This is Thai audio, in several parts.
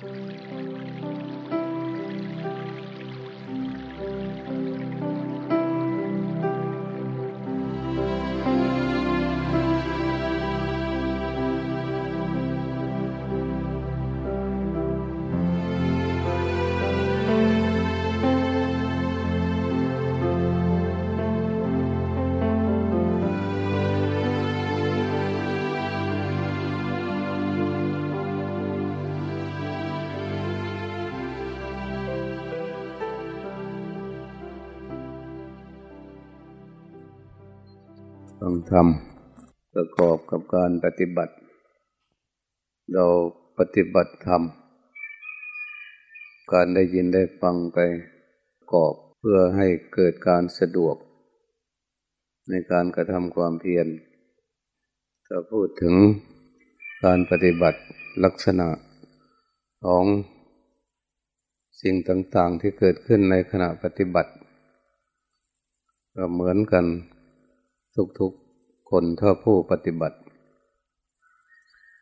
ต้ องทำประกอบกับการปฏิบัติ เราปฏิบัติธรรม การได้ยินได้ฟังไปประกอบเพื่อให้เกิดการสะดวก ในการกระทำความเพียรถ้าพูดถึงการปฏิบัติลักษณะของสิ่งต่างๆที่เกิดขึ้นในขณะปฏิบัติ ก็เหมือนกันทุกๆ คนถ้าผู้ปฏิบัติ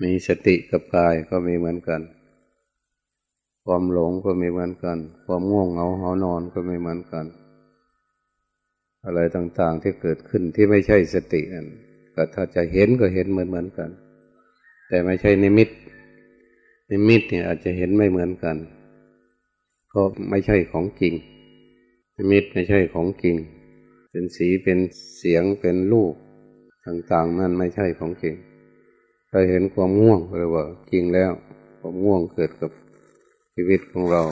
มีสติกับกายก็มีเหมือนกัน ความหลงก็มีเหมือนกัน ความง่วงเหงาหานอนก็มีเหมือนกัน อะไรต่างๆที่เกิดขึ้นที่ไม่ใช่สตินั่นก็ถ้าจะเห็นก็เห็นเหมือนเหมือนกัน แต่ไม่ใช่นิมิต นิมิตเนี่ยอาจจะเห็นไม่เหมือนกันก็ไม่ใช่ของจริงนิมิตไม่ใช่ของจริงเป็นสีเป็นเสียงเป็นรูป ต่างๆ นั่นไม่ใช่ของจริงถ้าเห็นความง่วงเลยว่า จริงแล้ว ความง่วงเกิดกับชีวิตของเรา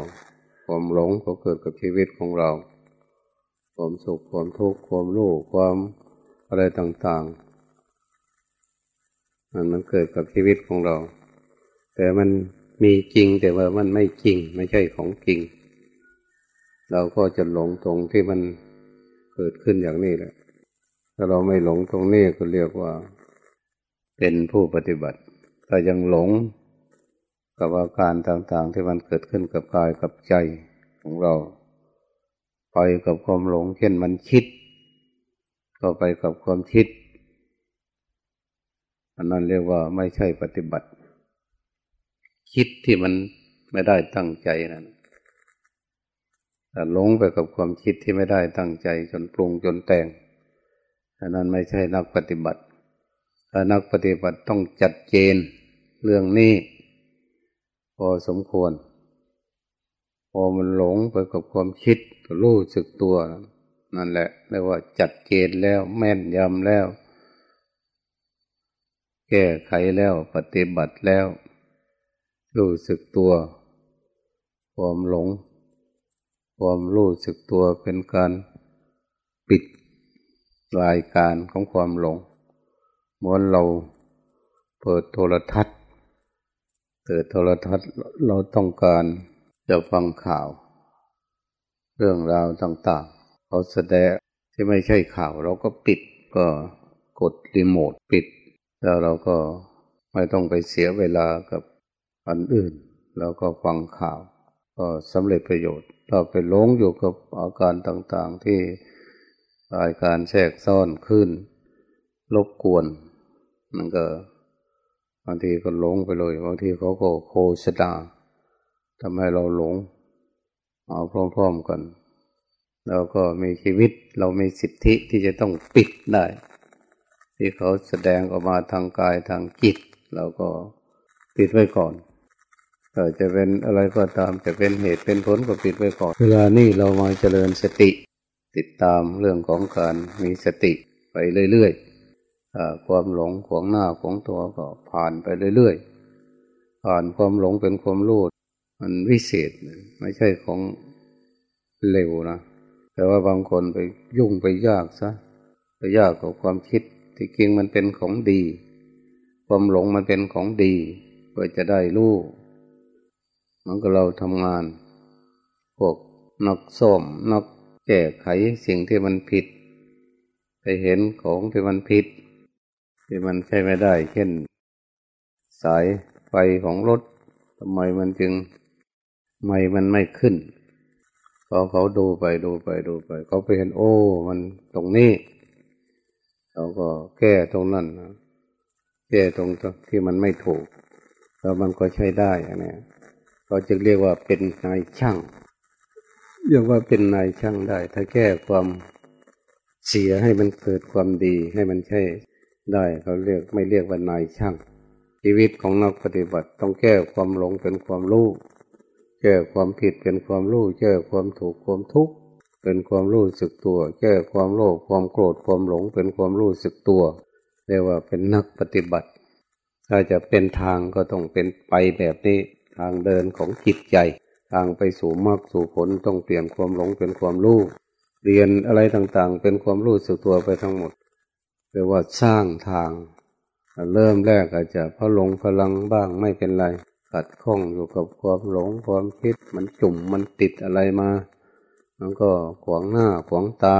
ความหลงก็เกิดกับชีวิตของเรา ความสุขความทุกข์ความรู้ความอะไรต่างๆมันมันเกิดกับชีวิตของเรา แต่มันมีจริงแต่ว่ามันไม่จริงไม่ใช่ของจริง เราก็จะหลงตรงที่มันเกิดขึ้นอย่างนี้แหละ ถ้าเราไม่หลงตรงนี้ก็เรียกว่า เป็นผู้ปฏิบัติ ถ้ายังหลงกับอาการต่างๆ ที่มันเกิดขึ้นกับกายกับใจของเรา ไปกับความหลง เช่นมันคิด ก็ไปกับความคิด อันนั้นเรียกว่าไม่ใช่ปฏิบัติ คิดที่มันไม่ได้ตั้งใจนั่นแต่หลงไปกับความคิดที่ไม่ได้ตั้งใจจนปรุงจนแต่ง อันนั้นไม่ใช่นักปฏิบัติถ้านักปฏิบัติต้องจัดเจนเรื่องนี้ พอสมควร พอมันหลงไปกับความคิดก็รู้สึกตัว นั่นแหละเรียกว่าจัดเจนแล้วแม่นยำแล้ว แก้ไขแล้วปฏิบัติแล้ว รู้สึกตัว ความหลง ความรู้สึกตัวเป็นการ รายการของความหลงเหมือนเราเปิดโทรทัศน์เปิดโทรทัศน์เราต้องการจะฟังข่าว เรื่องราวต่างๆเขาแสดงที่ไม่ใช่ข่าวเราก็ปิดก็กดรีโมทปิด แล้วเราก็ไม่ต้องไปเสียเวลากับอันอื่น แล้วก็ฟังข่าว ก็สำเร็จประโยชน์ ถ้าไปหลงอยู่กับอาการต่างๆที่ อาการแทรกซ้อนขึ้นรบกวน มันก็บางทีก็หลงไปเลยบางทีเขาก็โคชดาทำให้เราหลง เอาพร้อมๆกัน แล้วก็มีชีวิตเรามีสิทธิที่จะต้องปิดได้ ที่เขาแสดงออกมาทางกายทางจิตเราก็ปิดไว้ก่อนจะเป็นอะไรก็ตามจะเป็นเหตุเป็นผลก็ปิดไว้ก่อน เวลานี้เรามาเจริญสติ ติดตามเรื่องของการมีสติไปเรื่อยๆความหลงของหน้าของตัวก็ผ่านไปเรื่อยๆ ผ่านความหลงเป็นความรู้มันวิเศษไม่ใช่ของเร็วนะ แต่ว่าบางคนไปยุ่งไปยากซะไปยากกับความคิดที่จริงมันเป็นของดี ความหลงมันเป็นของดีเพื่อจะได้รู้มันก็เราทำงานพวกนักส้มนัก แก้ไขสิ่งที่มันผิด ไปเห็นของที่มันผิด ที่มันใช้ไม่ได้ เช่น สายไฟของรถทำไมมันจึงไม่มันไม่ขึ้นพอเขาดูไปดูไปดูไป เขาไปเห็นโอ้ มันตรงนี้เราก็แก้ตรงนั้นนะแก้ตรงที่มันไม่ถูก แล้วมันก็ใช้ได้อันนี้ก็จึงเรียกว่าเป็นนายช่าง เรียกว่าเป็นนายช่างได้ ถ้าแก้ความเสียให้มันเกิดความดีให้มันใช่ได้เขาเรียกไม่เรียกว่านายช่าง ชีวิตของนักปฏิบัติต้องแก้ความหลงเป็นความรู้แก้ความผิดเป็นความรู้แก้ความถูกความทุกข์เป็นความรู้สึกตัว แก้ความโลภความโกรธความหลงเป็นความรู้สึกตัว เรียกว่าเป็นนักปฏิบัติ ถ้าจะเป็นทางก็ต้องเป็นไปแบบนี้ทางเดินของจิตใจ ทางไปสู่มรรคสู่ผลต้องเปลี่ยนความหลงเป็นความรู้เรียนอะไรต่างๆ เป็นความรู้สึกตัวไปทั้งหมดเรียกว่าสร้างทาง เริ่มแรกอาจจะพะหลงพลังบ้างไม่เป็นไรขัดข้องอยู่กับความหลงความคิดมันจุ่มมันติดอะไรมามันก็ขวางหน้าขวางตา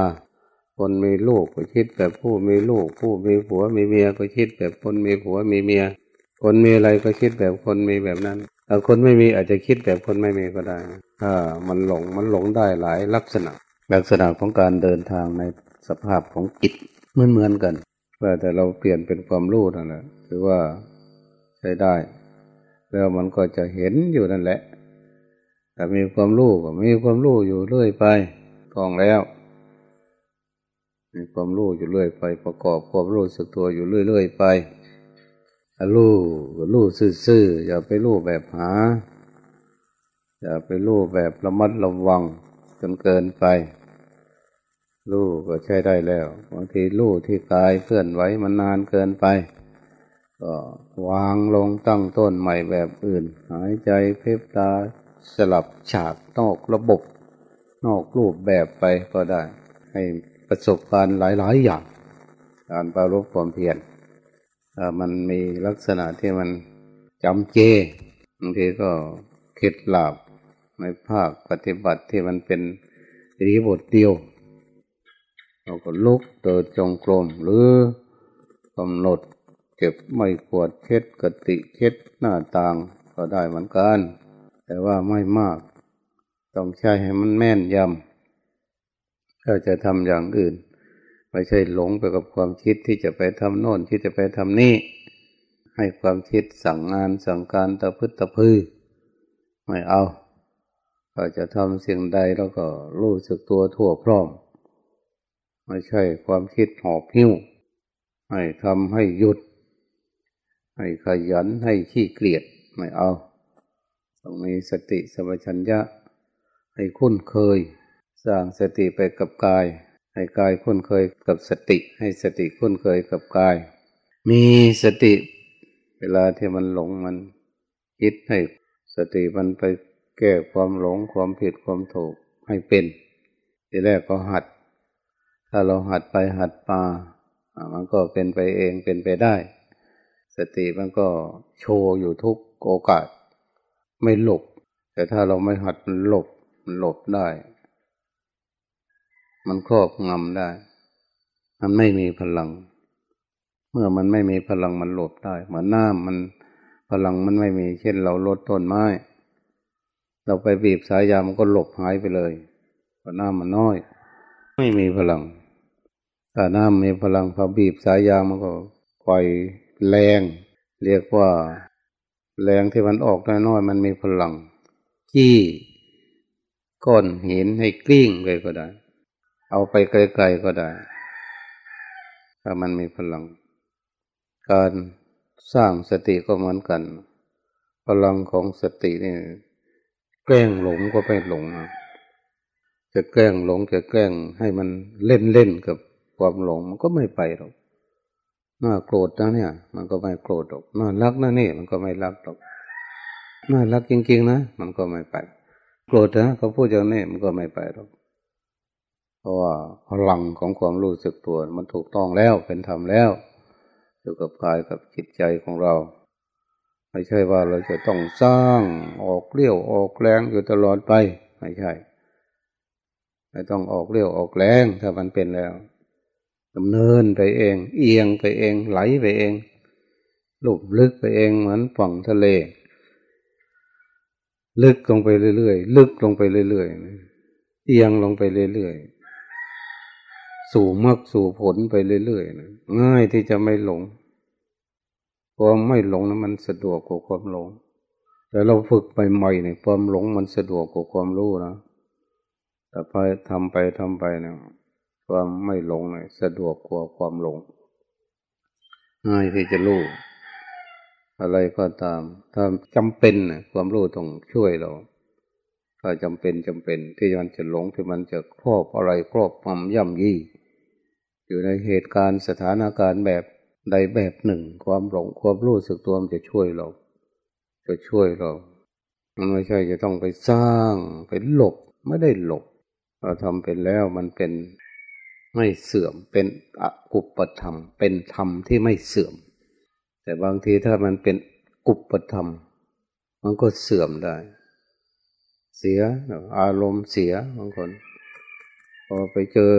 คนมีลูกก็คิดแบบผู้มีลูก ผู้มีผัวมีเมียก็คิดแบบคนมีผัวมีเมีย คนมีอะไรก็คิดแบบคนมีแบบนั้น แต่คนไม่มีอาจจะคิดแบบคนไม่มีก็ได้ถ้ามันหลงมันหลงได้หลายลักษณะ ลักษณะของการเดินทางในสภาพของจิตเหมือนเหมือนกันแต่เราเปลี่ยนเป็นความรู้นั่นแหละถือว่าใช้ได้ แล้วมันก็จะเห็นอยู่นั่นแหละ แต่มีความรู้ก็มีความรู้อยู่เรื่อยไปท่องแล้วมีความรู้อยู่เรื่อยไปประกอบความรู้สึกตัวอยู่เรื่อย ๆ ไป รู้ก็รู้ซื่อๆอย่าไปรู้แบบหา อย่าไปรู้แบบระมัดระวังจนเกินไปรู้ก็ใช้ได้แล้วบางทีรู้ที่กายเคลื่อนไหวมันนานเกินไป ก็วางลงตั้งต้นใหม่แบบอื่น หายใจเพิบตาสลับฉากนอกระบบ นอกรูปแบบไปก็ได้ ให้ประสบการณ์หลาย ๆ อย่าง การปรารบความเพียร มันมีลักษณะที่มันจำเจบางทีก็เข็ดหลาบในภาคปฏิบัติที่มันเป็นรีบทเดียว เราก็ลุกเดินจงกรมหรือกำหนดเก็บไม่ปวดเช็ดกติเช็ดหน้าต่างก็ได้เหมือนกัน แต่ว่าไม่มาก ต้องใช้ให้มันแม่นยำถ้าจะทำอย่างอื่น ไม่ใช่หลงไปกับความคิดที่จะไปทำโน่นที่จะไปทำนี่ ให้ความคิดสั่งงานสั่งการตะพึตะพือไม่เอาก็จะทำสิ่งใดแล้วก็รู้สึกตัวทั่วพร้อม ไม่ใช่ความคิดหอบหิ้ว ให้ทำให้หยุด ให้ขยันให้ขี้เกียจไม่เอา ต้องมีสติสมัชัญญะ ให้คุ้นเคย สร้างสติไปกับกาย ให้กายคุ้นเคยกับสติ ให้สติคุ้นเคยกับกาย มีสติ เวลาที่มันหลงมันคิดให้สติมันไปแก้ความหลงความผิดความถูกให้เป็นทีแรกก็หัด ถ้าเราหัดไปหัดมามันก็เป็นไปเองเป็นไปได้ สติมันก็โชว์อยู่ทุกโอกาส ไม่หลบ แต่ถ้าเราไม่หัดมันหลบมันหลบได้ มันครอบงำได้ มันไม่มีพลัง เมื่อมันไม่มีพลังมันหลบได้ เหมือนน้ำมันพลังมันไม่มีเช่นเราลดต้นไม้ เราไปบีบสายยามันก็หลบหายไปเลยเพราะน้ำมันน้อย ไม่มีพลังถ้าน้ำมีพลังพอบีบสายยางมันก็ปล่อยแรง เรียกว่า แรงที่มันออกน้อยๆมันมีพลังจี้ก้อนหินให้กลิ้งไปก็ได้ เอาไปไกลๆก็ได้ ถ้ามันมีพลัง การสร้างสติก็เหมือนกัน พลังของสตินี่แกล้งหลงก็ไม่หลง จะแกล้งหลงจะแกล้งให้มันเล่นเล่นกับความหลงมันก็ไม่ไปหรอกน่าโกรธนะเนี่ย มันก็ไม่โกรธหรอกน่ารักนะนี่ มันก็ไม่รักหรอกน่ารักจริงๆนะมันก็ไม่ไป โกรธนะเขาพูดอย่างนี้มันก็ไม่ไปหรอก เพราะว่าพลังของความรู้สึกตัวมันถูกต้องแล้วเป็นธรรมแล้วอยู่กับกายกับจิตใจของเรา ไม่ใช่ว่าเราจะต้องสร้างออกเลี้ยวออกแรงอยู่ตลอดไปไม่ใช่ไม่ต้องออกเลี้ยวออกแรงถ้ามันเป็นแล้วดำเนินไปเอง เอียงไปเอง ไหลไปเองลุบลึกไปเองเหมือนฝั่งทะเล ลึกลงไปเรื่อยๆลึกลงไปเรื่อยๆเอียงลงไปเรื่อยๆ สู่มรรคสู่ผลไปเรื่อยๆนะง่ายที่จะไม่หลงความไม่หลงนะมันสะดวกกว่าความหลง แต่เราฝึกไปใหม่เนี่ยความหลงมันสะดวกกว่าความรู้นะแต่พอทำไปทำไปเนี่ยความไม่หลงเนี่ยสะดวกกว่าความหลงง่ายที่จะรู้อะไรก็ตาม ถ้าจำเป็นนะความรู้ต้องช่วยเรา ถ้าจำเป็นจำเป็น ที่มันจะหลงที่มันจะครอบอะไรครอบความย่ำยี่ อยู่ในเหตุการณ์สถานการณ์แบบใดแบบหนึ่ง ความหลงความรู้สึกตัวมันจะช่วยเรา จะช่วยเรา มันไม่ใช่จะต้องไปสร้างไปหลบไม่ได้หลบ เราทำเป็นแล้วมันเป็นไม่เสื่อมเป็นอกุปธรรม เป็นธรรมที่ไม่เสื่อม แต่บางทีถ้ามันเป็นกุปธรรม มันก็เสื่อมได้ เสียอารมณ์เสียบางคนพอไปเจอ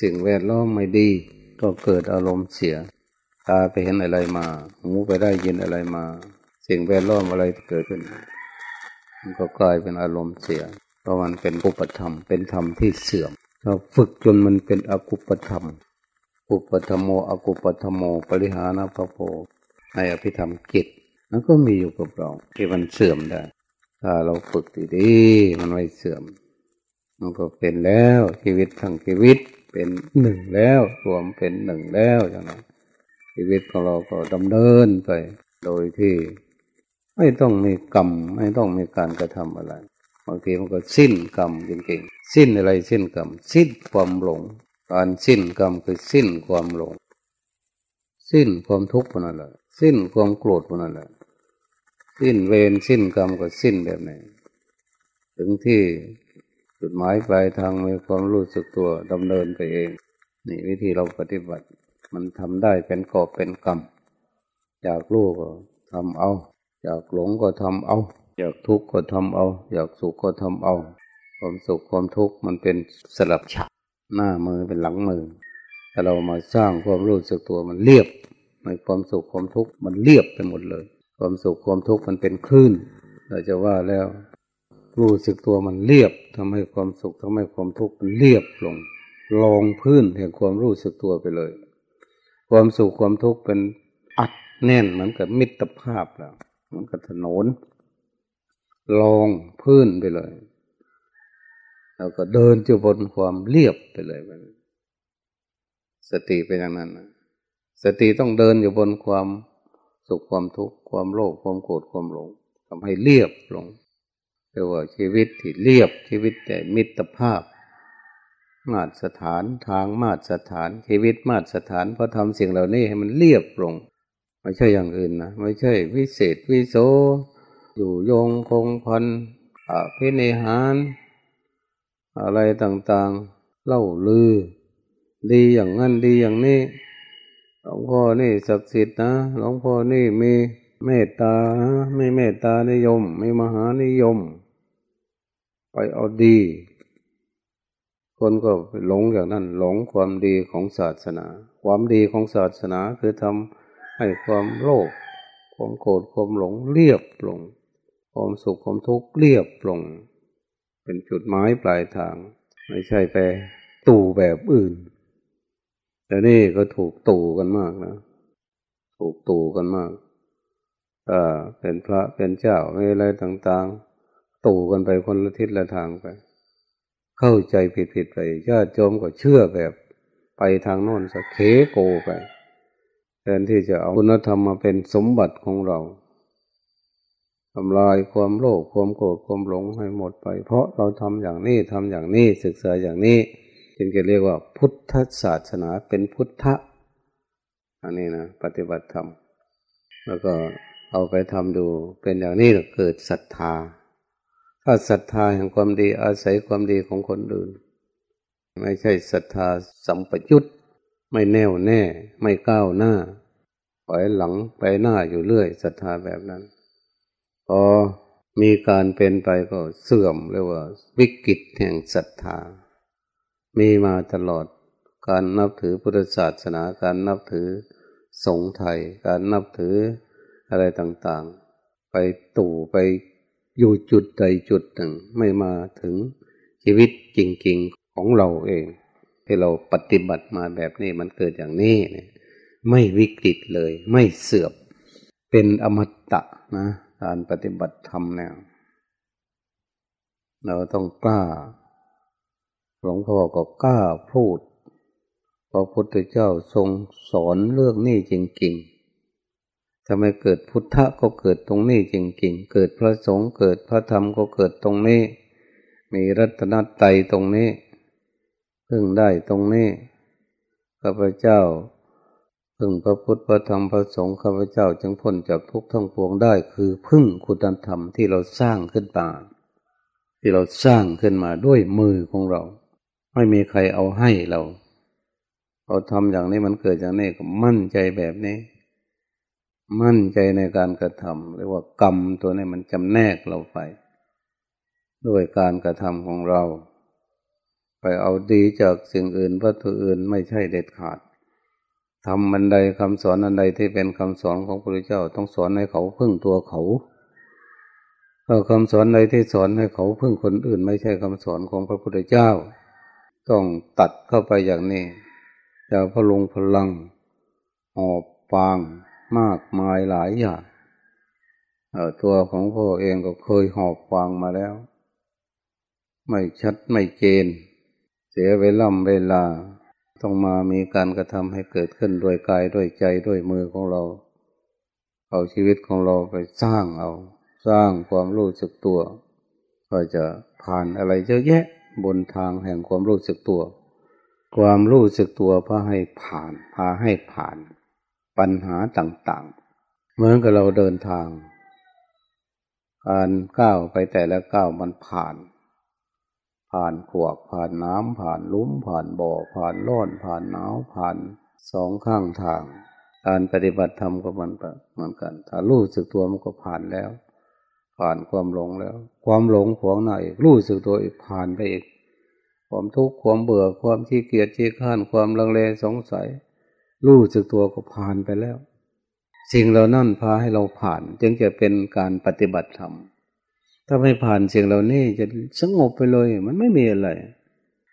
สิ่งแวดล้อมไม่ดี ก็เกิดอารมณ์เสีย ตาไปเห็นอะไรมา หูไปได้ยินอะไรมา สิ่งแวดล้อมอะไรเกิดขึ้น มันก็กลายเป็นอารมณ์เสีย เพราะมันเป็นอุปธรรม เป็นธรรมที่เสื่อม เราฝึกจนมันเป็นอกุปธรรม อุปธรรมโมอกุปธรรมโม ปริหานาพโพในอภิธรรมกิจนั้นก็มีอยู่กับเราที่มันเสื่อมได้ ถ้าเราฝึกดีๆมันไม่เสื่อม มันก็เป็นแล้วชีวิตทั้งชีวิต เป็นหนึ่งแล้วรวมเป็นหนึ่งแล้วอย่างนั้นชีวิตของเราก็ดำเนินไป โดยที่ ไม่ต้องมีกรรมไม่ต้องมีการกระทำอะไรบางทีมันก็สิ้นกรรมจริงๆสิ้นอะไรสิ้นกรรมสิ้นความหลง การสิ้นกรรมคือสิ้นความหลง สิ้นความทุกข์พนั่นแหละสิ้นความโกรธพนั่นแหละสิ้นเวรสิ้นกรรมก็สิ้นแบบไหนถึงที่ จุดหมายปลายทางมีความรู้สึกตัวดำเนินไปเอง นี่วิธีเราปฏิบัติ มันทำได้เป็นกอบเป็นกรรมอยากรู้ก็ทำเอา อยากหลงก็ทำเอา อยากทุกข์ก็ทำเอา อยากสุขก็ทำเอา ความสุขความทุกข์มันเป็นสลับฉับหน้ามือเป็นหลังมือถ้าเรามาสร้างความรู้สึกตัวมันเรียบในความสุขความทุกข์มันเรียบไปหมดเลย ความสุขความทุกข์มันเป็นคลื่นเราจะว่าแล้ว รู้สึกตัวมันเรียบทำให้ความสุขทำให้ความทุกข์มันเรียบลงลองพื้นแห่งความรู้สึกตัวไปเลย ความสุขความทุกข์เป็นอัดแน่นเหมือนกับมิตรภาพแล้วมันกับถนนลองพื้นไปเลยแล้วก็เดินจูบนความเรียบไปเลยมันสติเป็นอย่างนั้นสติต้องเดินอยู่บนความสุขความทุกข์ความโลภความโกรธความหลงทำให้เรียบลง เรียกว่าชีวิตที่เรียบชีวิตแต่มิตรภาพ มาตรสถานทางมาตรสถานชีวิตมาตรสถานเพราะทำสิ่งเหล่านี้ให้มันเรียบลง ไม่ใช่อย่างอื่นนะไม่ใช่วิเศษวิโสอยู่ยงคงพันอภินิหารอะไรต่างๆ เล่าลือ ดีอย่างนั้นดีอย่างนี้หลวงพ่อนี่ศักดิ์สิทธิ์นะหลวงพ่อนี่มี เมตตาไม่เมตตานิยม ไม่มหานิยม ไปเอาดี คนก็หลงอย่างนั้น หลงความดีของศาสนา ความดีของศาสนาคือทำให้ความโลภความโกรธความหลงเรียบลง ความสุขความทุกข์เรียบลง เป็นจุดหมายปลายทาง ไม่ใช่ไปตู่แบบอื่น แต่นี่ก็ถูกตู่กันมากนะ ถูกตู่กันมาก เป็นพระเป็นเจ้าอะไรต่างๆ ตู่กันไปคนละทิศละทางไป เข้าใจผิดๆไปญาติโยมก็เชื่อแบบ ไปทางโน้นสักเคโกไปแทนที่จะเอาคุณธรรมมาเป็นสมบัติของเราทำลายความโลภความโกรธความหลงให้หมดไป เพราะเราทำอย่างนี้ทำอย่างนี้ศึกษาอย่างนี้จึงจะเรียกว่าพุทธศาสนาเป็นพุทธะอันนี้นะ ปฏิบัติธรรม แล้วก็ เอาไปทำดู เป็นอย่างนี้เกิดศรัทธา ถ้าศรัทธาแห่งความดีอาศัยความดีของคนอื่น ไม่ใช่ศรัทธาสัมปยุตไม่แน่วแน่ ไม่ก้าวหน้าปล่อยหลังไปหน้าอยู่เรื่อยศรัทธาแบบนั้น พอมีการเป็นไปก็เสื่อมเรียกว่า วิกฤตแห่งศรัทธา มีมาตลอดการนับถือพุทธศาสนาการนับถือสงฆ์ไทย การนับถือ อะไรต่างๆ ไปตู่ไปอยู่จุดใดจุดหนึ่ง ไม่มาถึงชีวิตจริงๆของเราเอง ที่เราปฏิบัติมาแบบนี้มันเกิดอย่างนี้เนี่ยไม่วิกฤตเลย ไม่เสื่อมเป็นอมตะนะการปฏิบัติธรรมเนี่ยเราต้องกล้า หลวงพ่อก็กล้าพูดพระพุทธเจ้าทรงสอนเรื่องนี้จริงๆ ทำไมเกิดพุทธะก็เกิดตรงนี้จริงๆ เกิดพระสงฆ์เกิดพระธรรมก็เกิดตรงนี้ มีรัตนตรัยตรงนี้พึ่งได้ตรงนี้ข้าพเจ้าพึ่งพระพุทธพระธรรมพระสงฆ์ข้าพเจ้าจึงพ้นจากทุกข์ทั้งปวงได้ คือพึ่งคุณธรรมที่เราสร้างขึ้นมาที่เราสร้างขึ้นมาด้วยมือของเรา ไม่มีใครเอาให้เรา เราทำอย่างนี้มันเกิดจากนี้ก็มั่นใจแบบนี้ มั่นใจในการกระทำเรียกว่ากรรมตัวนี้มันจำแนกเราไป ด้วยการกระทำของเรา ไปเอาดีจากสิ่งอื่นวัตถุอื่นไม่ใช่เด็ดขาดทำบันใดคำสอนอันใดที่เป็นคำสอนของพระพุทธเจ้าต้องสอนให้เขาพึ่งตัวเขาถ้าคำสอนใดที่สอนให้เขาพึ่งคนอื่น ไม่ใช่คำสอนของพระพุทธเจ้า ต้องตัดเข้าไปอย่างนี้จะพลุงพลังหอบฟาง มากมายหลายอย่างตัวของพ่อเองก็เคยหอบฟางมาแล้ว ไม่ชัดไม่เจน เสียเวลาเวลา ต้องมามีการกระทำให้เกิดขึ้นด้วยกายด้วยใจด้วยมือของเรา เอาชีวิตของเราไปสร้างเอา สร้างความรู้สึกตัว ก็จะผ่านอะไรเยอะแยะบนทางแห่งความรู้สึกตัว ความรู้สึกตัวพาให้ผ่านพาให้ผ่าน ปัญหาต่างๆ เหมือนกับเราเดินทาง การก้าวไปแต่ละก้าวมันผ่าน ผ่านขวกผ่านน้ำผ่านลุ่มผ่านบ่อผ่านร้อนผ่านหนาวผ่านสองข้างทาง การปฏิบัติธรรมก็มันเหมือนกัน ถ้ารู้สึกตัวมันก็ผ่านแล้ว ผ่านความหลงแล้ว ความหลงขวางหน้าอีกรู้สึกตัวอีกผ่านไปอีกความทุกข์ความเบื่อความขี้เกียจขี้ข้านความลังเลสงสัย รู้สึกตัวก็ผ่านไปแล้ว สิ่งเหล่านั้นพาให้เราผ่าน จึงจะเป็นการปฏิบัติธรรมถ้าไม่ผ่านสิ่งเหล่านี้จะสงบไปเลย มันไม่มีอะไร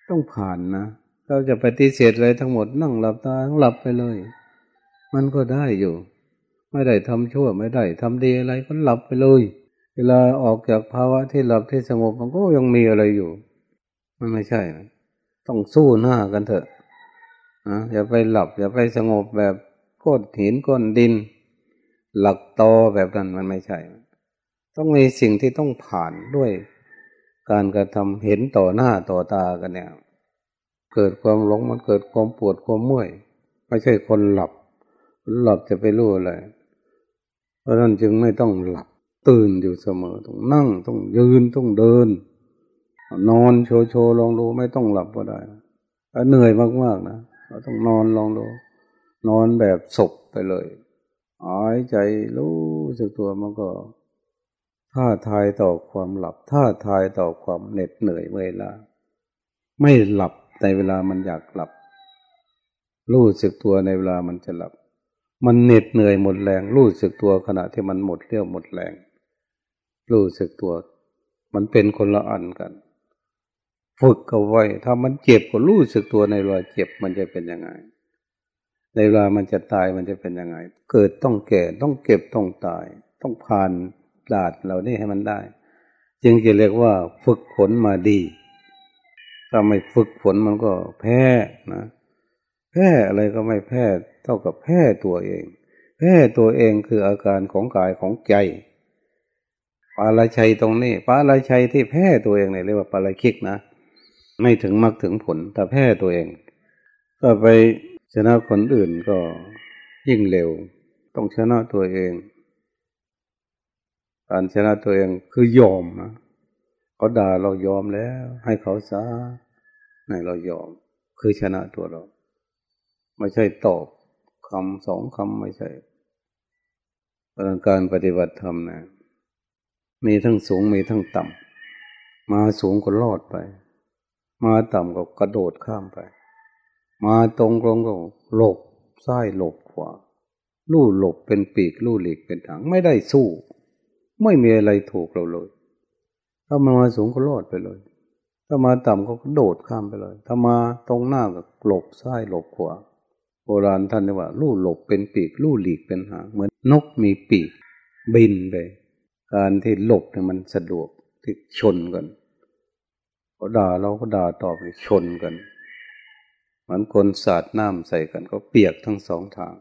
ต้องผ่านนะเราจะปฏิเสธอะไรทั้งหมดนั่งหลับตาหลับไปเลย มันก็ได้อยู่ ไม่ได้ทำชั่วไม่ได้ทำดีอะไรก็หลับไปเลย เวลาออกจากภาวะที่หลับที่สงบมันก็ยังมีอะไรอยู่ มันไม่ใช่ ต้องสู้หน้ากันเถอะ อย่าไปหลับ อย่าไปสงบแบบก้นหินก้นดิน หลักตอแบบนั้นมันไม่ใช่ ต้องมีสิ่งที่ต้องผ่านด้วยการกระทำเห็นต่อหน้าต่อตากันเนี่ย เกิดความหลงมันเกิดความปวดความเมื่อยไม่ใช่คนหลับ หลับจะไปรู้อะไรเพราะนั้นจึงไม่ต้องหลับตื่นอยู่เสมอต้องนั่งต้องยืนต้องเดิน นอนโชว์โชว์ลองดูไม่ต้องหลับก็ได้เหนื่อยมากๆนะ เราต้องนอนลองดู นอนแบบศพไปเลยหายใจรู้สึกตัวมันก็ท่าทายต่อความหลับท่าทายต่อความเหน็ดเหนื่อยเวลา ไม่หลับในเวลามันอยากหลับ รู้สึกตัวในเวลามันจะหลับ มันเหน็ดเหนื่อยหมดแรง รู้สึกตัวขณะที่มันหมดเรี่ยวหมดแรง รู้สึกตัว มันเป็นคนละอันกัน ฝึกเอาไว้ ถ้ามันเจ็บก็รู้สึกตัวในเวลาเจ็บมันจะเป็นยังไง ในเวลามันจะตายมันจะเป็นยังไง เกิดต้องแก่ต้องเก็บต้องตาย ต้องผ่านดาดเหล่านี้ให้มันได้ จึงจะเรียกว่าฝึกฝนมาดี ถ้าไม่ฝึกฝนมันก็แพ้นะแพ้อะไรก็ไม่แพ้เท่ากับแพ้ตัวเอง แพ้ตัวเองคืออาการของกายของใจปาราชัยตรงนี้ปาราชัยที่แพ้ตัวเองเนี่ยเรียกว่าปาราคิกนะ ไม่ถึงมรรคถึงผล แต่แพ้ตัวเอง ก็ไปชนะคนอื่นก็ยิ่งเร็ว ต้องชนะตัวเอง การชนะตัวเองคือยอมนะเขาด่าเรายอมแล้ว ให้เขาซะในเรายอม คือชนะตัวเรา ไม่ใช่ตอบคำสองคำไม่ใช่การปฏิบัติธรรมนะมีทั้งสูงมีทั้งต่ำมาสูงก็รอดไป มาต่ำก็กระโดดข้ามไป มาตรงกลงก็หลบซ้ายหลบขวาลู่หลบเป็นปีกลู่หลีกเป็นถังไม่ได้สู้ ไม่มีอะไรถูกเราเลย ถ้ามามาสูงก็รอดไปเลย ถ้ามาต่ำก็กระโดดข้ามไปเลย ถ้ามาตรงหน้าก็หลบซ้ายหลบขวาโบราณท่านเรียกว่า ลู่หลบเป็นปีกลู่หลีกเป็นหางเหมือนนกมีปีก บินไป การที่หลบเนี่ยมันสะดวกที่ชนกัน เขาด่าเราก็ด่าตอบชนกันเหมือนคนสาดน้ำใส่กัน ก็เปียกทั้งสองทาง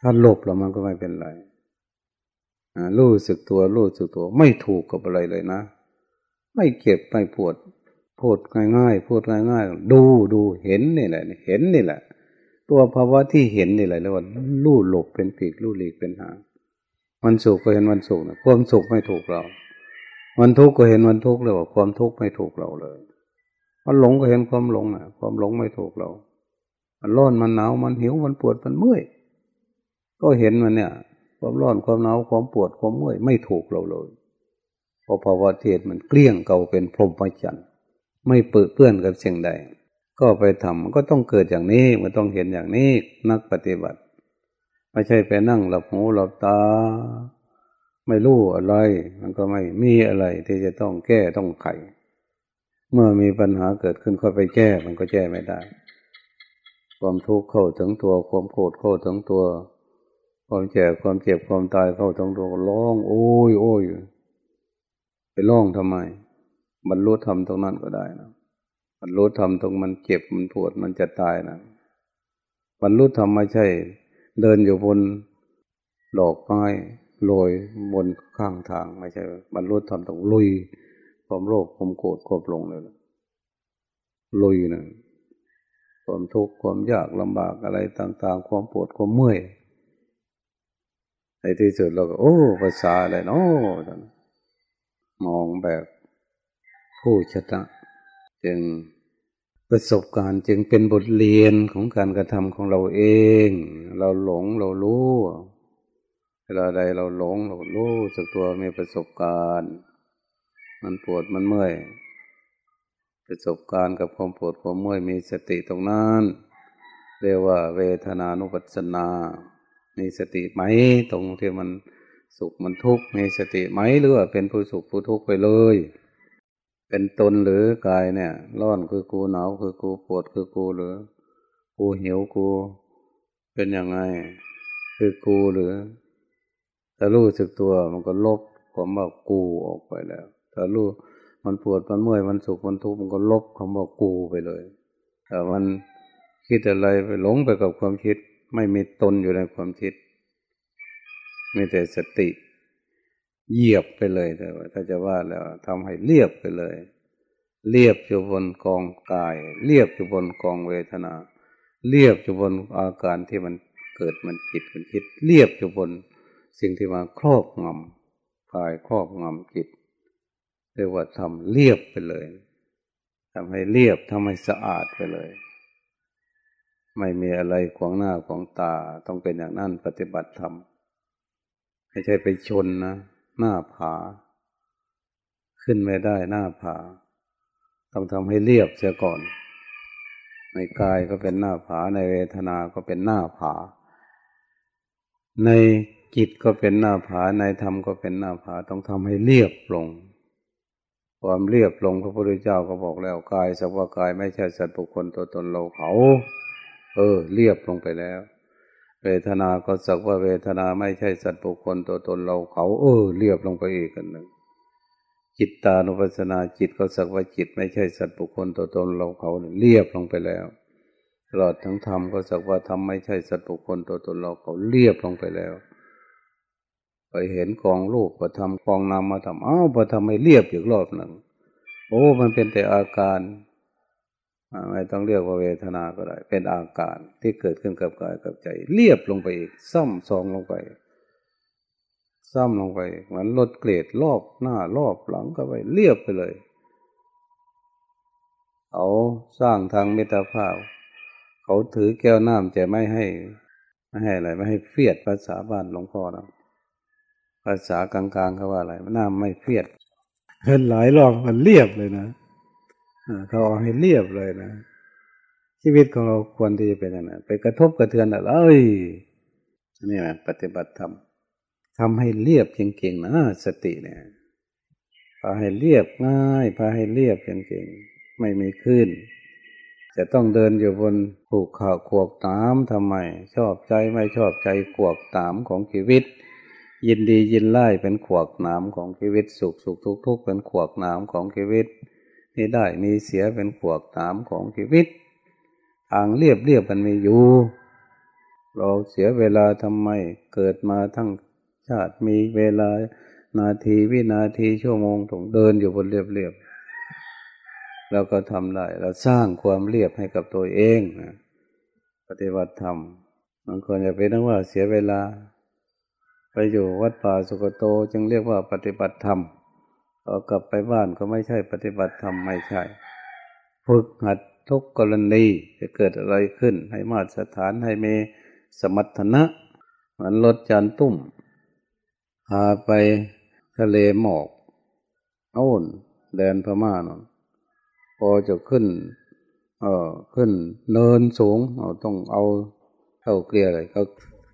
ถ้าหลบแล้วมันก็ไม่เป็นไรรู้สึกตัวรู้สึกตัว ไม่ถูกกับอะไรเลยนะ ไม่เก็บไม่ปวดพูดง่ายๆพูดง่ายๆดูดูเห็นนี่แหละเห็นนี่แหละ ตัวภาวะที่เห็นนี่แหละเรียกว่าลู่หลบเป็นปีกลู่หลีกเป็นหางมันสุขก็เห็นมันสุขนะความสุขไม่ถูกเรา มันทุกข์ก็เห็นมันทุกข์เลยว่าความทุกข์ไม่ถูกเราเลย มันหลงก็เห็นความหลงนะความหลงไม่ถูกเรา มันร้อนมันหนาวมันหิวมันปวดมันเมื่อย ก็เห็นมันเนี่ย ความร้อนความหนาวความปวดความเมื่อยไม่ถูกเราเลยพราะภาวะเทศมันเกลี้ยงเก่าเป็นพรหมจันทร์ไม่เปื้อเปื้อนกับสิ่งใด ก็ไปทำมันก็ต้องเกิดอย่างนี้มันต้องเห็นอย่างนี้นักปฏิบัติ ไม่ใช่ไปนั่งหลับหูหลับตา ไม่รู้อะไร มันก็ไม่มีอะไรที่จะต้องแก้ต้องไข เมื่อมีปัญหาเกิดขึ้นก็ไปแก้ มันก็แก้ไม่ได้ ความทุกข์เข้าถึงตัว ความโกรธเข้าถึงตัว ความแก่ความเจ็บความตายเข้าถึงตัวร้องโอ้ยโอ้ยไปร้องทำไม บรรลุธรรมตรงนั้นก็ได้นะบรรลุธรรมตรงมันเจ็บมันปวดมันจะตายนะบรรลุธรรมไม่ใช่ เดินอยู่บนดอกไม้ ลอยบนข้างทางไม่ใช่บรรลุธรรมต้องลุยความโลภความโกรธความหลงเลยลุยนะความทุกข์ความยากลำบากอะไรต่าง ๆ ความปวดความเมื่อยในที่สุดเราก็โอ้ภาษาอะไรเนาะมองแบบผู้ชนะจึงประสบการณ์จึงเป็นบทเรียนของการกระทำของเราเอง เราหลงเรารู้ เวลาใดเราหลงเรารู้จากตัวมีประสบการณ์ มันปวดมันเมื่อย ประสบการณ์กับความปวดความเมื่อยมีสติตรงนั้นเรียกว่าเวทนานุปัสสนา มีสติไหม ตรงที่มันสุขมันทุกข์มีสติไหมหรือว่าเป็นผู้สุขผู้ทุกข์ไปเลย เป็นตนหรือกายเนี่ย ร้อนคือกูหนาวคือกูปวดคือกูหรือ กูหิวกู เป็นยังไง คือกูหรือ ถ้ารู้สึกตัวมันก็ลบความว่ากูออกไปแล้ว ถ้ารู้มันปวดมันเมื่อยมันสุขมันทุกข์มันก็ลบคำว่ากูไปเลยแต่มันคิดอะไรไปหลงไปกับความคิด ไม่มีตนอยู่ในความคิดมีแต่สติเหยียบไปเลยแต่ว่าถ้าจะว่าแล้วทำให้เรียบไปเลย เรียบอยู่บนกองกาย เรียบอยู่บนกองเวทนา เรียบอยู่บนอาการที่มันเกิดมันจิตมันคิด เรียบอยู่บน สิ่งที่มาครอบงำกายครอบงำจิตเรียกว่าทำเรียบไปเลยทำให้เรียบทำให้สะอาดไปเลย ไม่มีอะไรขวางหน้าขวางตาต้องเป็นอย่างนั้นปฏิบัติธรรมไม่ใช่ไปชนนะ หน้าผา ขึ้นไม่ได้หน้าผา ต้องทำให้เรียบเสียก่อน ในกายก็เป็นหน้าผาในเวทนาก็เป็นหน้าผา ใน จิตก็เป็นหน้าผาในธรรมก็เป็นหน้าผาต้องทำให้เรียบลง ความเรียบลงพระพุทธเจ้าก็บอกแล้วกายสักว่ากายไม่ใช่สัตว์บุคคลตัวตนเราเขา เออ เรียบลงไปแล้ว เวทนาก็สักว่าเวทนาไม่ใช่สัตว์บุคคลตัวตนเราเขา เออ เรียบลงไปอีกกันหนึ่งจิตตานุปัสสนาจิตก็สักว่าจิตไม่ใช่สัตว์บุคคลตัวตนเราเขาเรียบลงไปแล้วตลอดทั้งธรรมก็สักว่าธรรมไม่ใช่สัตว์บุคคลตัวตนเราเขาเรียบลงไปแล้ว ไปเห็นกองลูกประทำกองนามมาทำอ้าวประทำให้เรียบอีกรอบหนึ่ง โอ้ มันเป็นแต่อาการไม่ต้องเรียกว่าเวทนาก็ได้ เป็นอาการที่เกิดขึ้นกับกายกับใจ เรียบลงไปอีก ซ่อมซองลงไป ซ่อมลงไปเหมือนลดเกรดรอบหน้ารอบหลังก็ไป เรียบไปเลยเขาสร้างทางเมตตาภาพ เขาถือแก้วน้ำจะไม่ให้ ไม่ให้อะไร ไม่ให้เฟียดภาษาบ้านหลวงพ่อนะ ภาษากลางๆเขาว่าอะไรน้ำไม่เฟียดเห็นหลายรอบมันเรียบเลยนะเขาเอาให้เรียบเลยนะชีวิตของเราควรที่จะเป็นอย่างนั้นไปกระทบกระเทือนอะไรนี่นะปฏิบัติธรรมทำให้เรียบเก่งๆนะสติเนี่ยพาให้เรียบง่ายพาให้เรียบเก่งๆไม่มีขึ้นจะต้องเดินอยู่บนผูกขาขวกตามทำไม ชอบใจไม่ชอบใจขวกตามของชีวิต ยินดียินไล่เป็นขวกหนามของชีวิตสุขสุขทุกทุกเป็นขวกหนามของชีวิตนี่ได้มีเสียเป็นขวกหนามของชีวิตทางเรียบเรียบมันมีอยู่ เราเสียเวลาทำไมเกิดมาทั้งชาติมีเวลานาทีวินาทีชั่วโมงต้องเดินอยู่บนเรียบเรียบเราก็ทำได้เราสร้างความเรียบให้กับตัวเองนะปฏิบัติธรรมบางคนจะไปนึกว่าเสียเวลา อยู่วัดป่าสุกโตจึงเรียกว่าปฏิบัติธรรมพอกลับไปบ้านก็ไม่ใช่ปฏิบัติธรรมไม่ใช่ ฝึกหัดทุกกรณีจะเกิดอะไรขึ้น ให้มาตรฐานให้มีสมรรถนะ เหมือนรถจานตุ้มพาไปทะเลหมอกเอานแดนพม่านนพอจะขึ้น เออขึ้นเนินสูง เราต้องเอาเข้าเกลียอะไรเ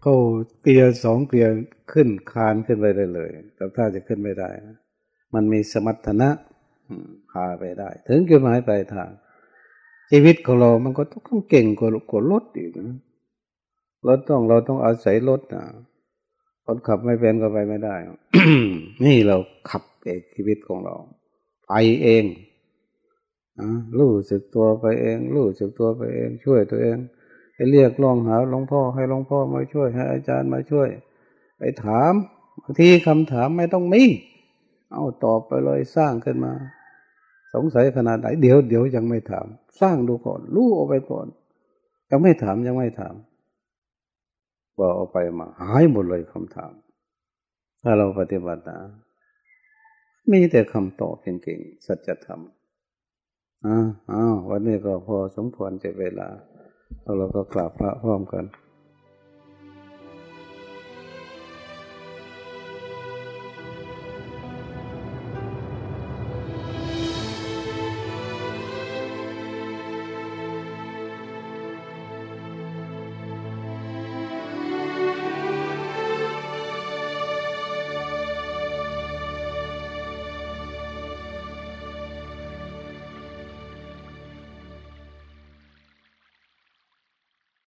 ขาเข้าเกลียสองเกลียขึ้นคานขึ้นไปได้เลยแต่ถ้าจะขึ้นไม่ได้ มันมีสมรรถนะพาไปได้ ถึงจุดหมายปลายทาง ชีวิตของเรา มันก็ต้องเก่งกว่ากว่ารถอีกนะรถต้องเราต้องอาศัยรถนะคนขับไม่เป็นก็ไปไม่ได้ นี่เราขับเองชีวิตของเราไปเองรู้สึกตัวไปเอง รู้สึกตัวไปเอง ช่วยตัวเอง ไปเรียกร้องหาหลวงพ่อให้หลวงพ่อมาช่วย ให้อาจารย์มาช่วย ไปถามบางทีคำถามไม่ต้องมีเอาตอบไปเลยสร้างขึ้นมา สงสัยขนาดไหนเดี๋ยวเดี๋ยวยังไม่ถาม สร้างดูก่อนรู้เอาไปก่อน ยังไม่ถามยังไม่ถามบอกเอาไปมา หายหมดเลยคำถาม ถ้าเราปฏิบัตินะมีแต่คำตอบเก่งๆสัจธรรมอ้าววันนี้ก็พอสมควรจะเวลา เราก็กราบพระพร้อมกัน